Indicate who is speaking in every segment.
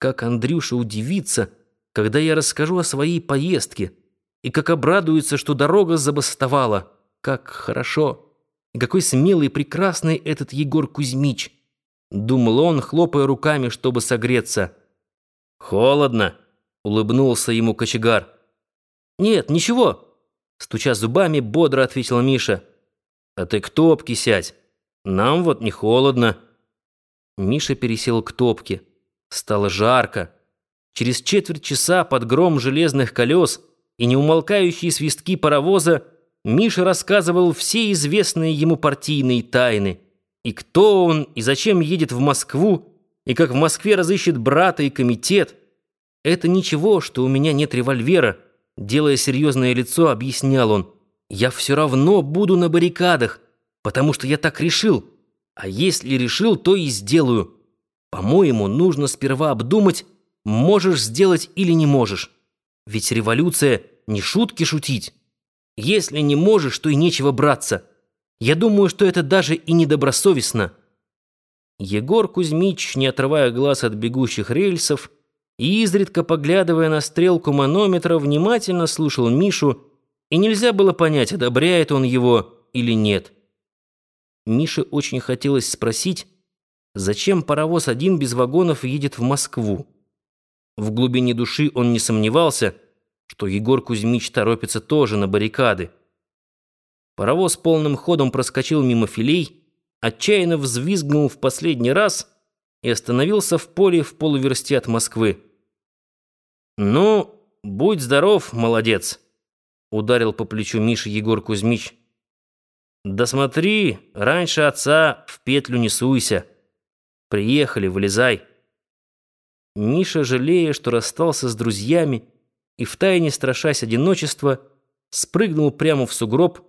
Speaker 1: Как Андрюша удивится, когда я расскажу о своей поездке, и как обрадуется, что дорога забастовала. Как хорошо! И какой смелый и прекрасный этот Егор Кузьмич! Думал он, хлопая руками, чтобы согреться. «Холодно!» — улыбнулся ему кочегар. «Нет, ничего!» — стуча зубами, бодро ответил Миша. «А ты к топке сядь. Нам вот не холодно». Миша пересел к топке. Стало жарко. Через четверть часа под гром железных колес и неумолкающие свистки паровоза Миша рассказывал все известные ему партийные тайны. И кто он, и зачем едет в Москву, и как в Москве разыщет брата и комитет. Это ничего, что у меня нет револьвера. Делая серьезное лицо, объяснял он. Я все равно буду на баррикадах, потому что я так решил. А если решил, то и сделаю. По-моему, нужно сперва обдумать, можешь сделать или не можешь. Ведь революция не шутки шутить. Если не можешь, то и нечего браться. Я думаю, что это даже и недобросовестно. Егор Кузьмич, не отрывая глаз от бегущих рельсов и изредка поглядывая на стрелку манометра, внимательно слушал Мишу, и нельзя было понять, одобряет он его или нет. Мише очень хотелось спросить, Зачем паровоз один без вагонов едет в Москву? В глубине души он не сомневался, что Егор Кузьмич торопится тоже на баррикады. Паровоз полным ходом проскочил мимо филей, отчаянно взвизгнул в последний раз и остановился в поле в полуверсте от Москвы. «Ну, будь здоров, молодец!» — ударил по плечу Миши Егор Кузьмич. «Да смотри, раньше отца в петлю не суйся!» Приехали, вылезай. Миша, жалея, что расстался с друзьями и втайне страшась одиночества, спрыгнул прямо в сугроб,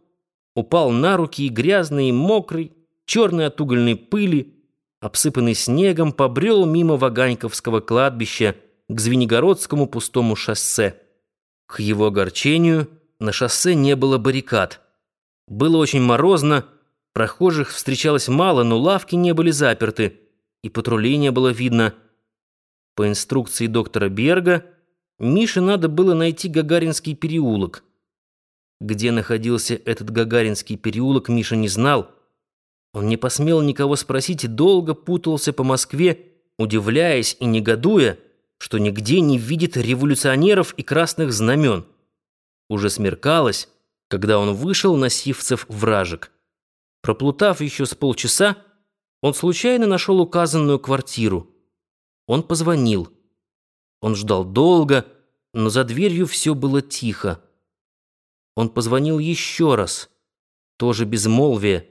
Speaker 1: упал на руки и грязный, и мокрый, черный от угольной пыли, обсыпанный снегом, побрел мимо Ваганьковского кладбища к Звенигородскому пустому шоссе. К его огорчению на шоссе не было баррикад. Было очень морозно, прохожих встречалось мало, но лавки не были заперты и патрулей не было видно. По инструкции доктора Берга, Мише надо было найти Гагаринский переулок. Где находился этот Гагаринский переулок, Миша не знал. Он не посмел никого спросить и долго путался по Москве, удивляясь и негодуя, что нигде не видит революционеров и красных знамен. Уже смеркалось, когда он вышел на Сивцев вражек. Проплутав еще с полчаса, он случайно нашел указанную квартиру. Он позвонил. Он ждал долго, но за дверью все было тихо. Он позвонил еще раз. Тоже безмолвие.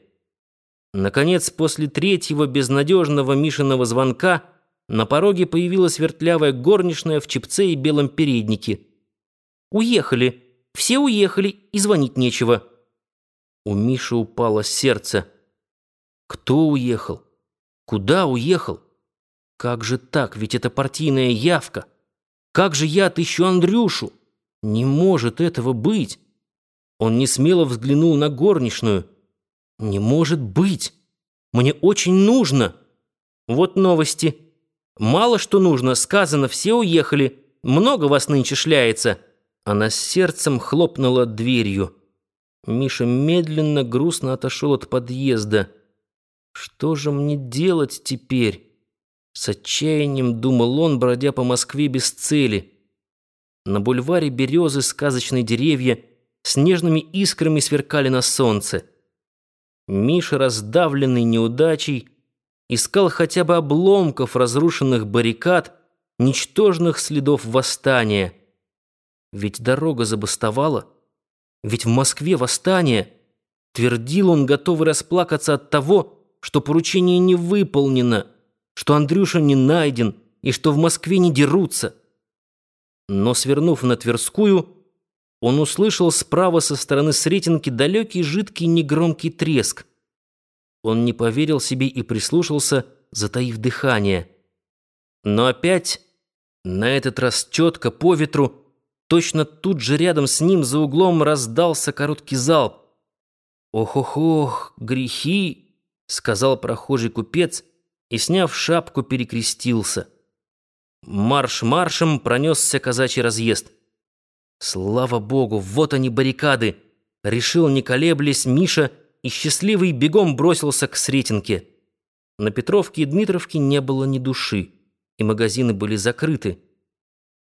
Speaker 1: Наконец, после третьего безнадежного Мишиного звонка на пороге появилась вертлявая горничная в чепце и белом переднике. «Уехали. Все уехали, и звонить нечего». У Миши упало сердце. Кто уехал? Куда уехал? Как же так? Ведь это партийная явка. Как же я отыщу Андрюшу? Не может этого быть. Он не смело взглянул на горничную. Не может быть. Мне очень нужно. Вот новости. Мало что нужно, сказано, все уехали. Много вас нынче шляется. Она с сердцем хлопнула дверью. Миша медленно, грустно отошел от подъезда. Что же мне делать теперь? С отчаянием думал он, бродя по Москве без цели. На бульваре березы, сказочные деревья, снежными искрами сверкали на солнце. Миша, раздавленный неудачей, искал хотя бы обломков разрушенных баррикад, ничтожных следов восстания. Ведь дорога забастовала, ведь в Москве восстание. Твердил он, готовый расплакаться от того, что поручение не выполнено, что Андрюша не найден и что в Москве не дерутся. Но, свернув на Тверскую, он услышал справа со стороны Сретенки далекий жидкий негромкий треск. Он не поверил себе и прислушался, затаив дыхание. Но опять, на этот раз четко по ветру, точно тут же рядом с ним за углом раздался короткий залп. «Ох-ох-ох, грехи!» Сказал прохожий купец и, сняв шапку, перекрестился. Марш маршем пронесся казачий разъезд. Слава богу, вот они баррикады! Решил, не колеблясь, Миша и счастливый бегом бросился к Сретенке. На Петровке и Дмитровке не было ни души, и магазины были закрыты.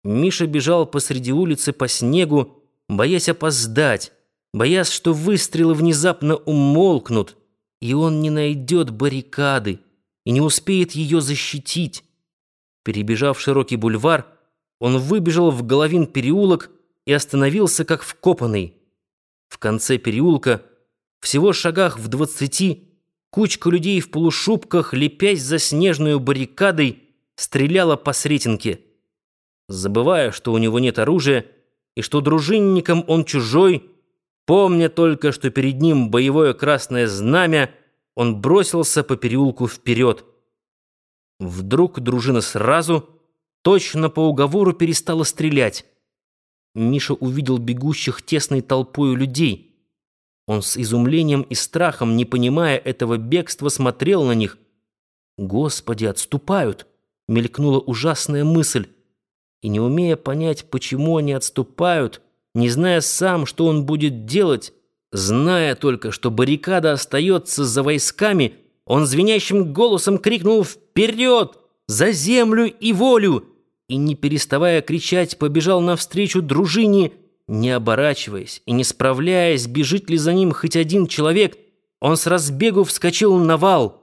Speaker 1: Миша бежал посреди улицы по снегу, боясь опоздать, боясь, что выстрелы внезапно умолкнут, и он не найдет баррикады и не успеет ее защитить. Перебежав широкий бульвар, он выбежал в Головин переулок и остановился как вкопанный. В конце переулка, всего шагах в двадцати, кучка людей в полушубках, лепясь за снежную баррикадой, стреляла по Сретенке. Забывая, что у него нет оружия и что дружинникам он чужой, помня только, что перед ним боевое красное знамя, он бросился по переулку вперед. Вдруг дружина сразу, точно по уговору, перестала стрелять. Миша увидел бегущих тесной толпой людей. Он с изумлением и страхом, не понимая этого бегства, смотрел на них. «Господи, отступают!» — мелькнула ужасная мысль. И не умея понять, почему они отступают, не зная сам, что он будет делать, зная только, что баррикада остается за войсками, он звенящим голосом крикнул «Вперед! За землю и волю!» и, не переставая кричать, побежал навстречу дружине, не оборачиваясь и не справляясь, бежит ли за ним хоть один человек, он с разбегу вскочил на вал.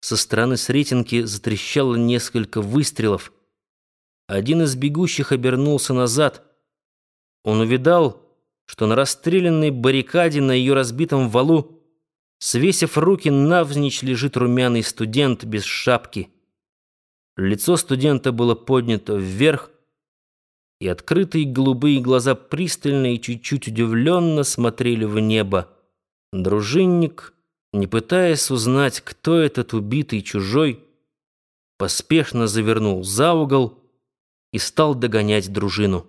Speaker 1: Со стороны Сретенки затрещало несколько выстрелов. Один из бегущих обернулся назад. Он увидал, что на расстрелянной баррикаде на ее разбитом валу Свесив руки, навзничь лежит румяный студент без шапки. Лицо студента было поднято вверх, и открытые голубые глаза пристально и чуть-чуть удивленно смотрели в небо. Дружинник, не пытаясь узнать, кто этот убитый чужой, поспешно завернул за угол и стал догонять дружину.